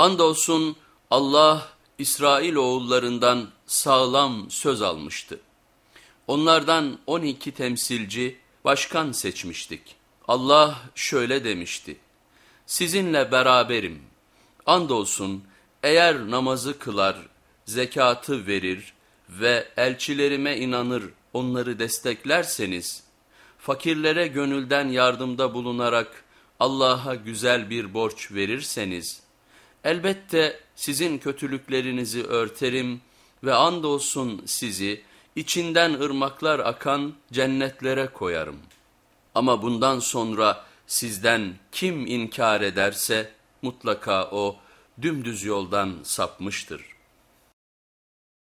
Andolsun Allah İsrail oğullarından sağlam söz almıştı. Onlardan 12 temsilci başkan seçmiştik. Allah şöyle demişti. Sizinle beraberim. Andolsun eğer namazı kılar, zekatı verir ve elçilerime inanır onları desteklerseniz, fakirlere gönülden yardımda bulunarak Allah'a güzel bir borç verirseniz, elbette sizin kötülüklerinizi örterim ve andolsun sizi içinden ırmaklar akan cennetlere koyarım. Ama bundan sonra sizden kim inkar ederse mutlaka o dümdüz yoldan sapmıştır.''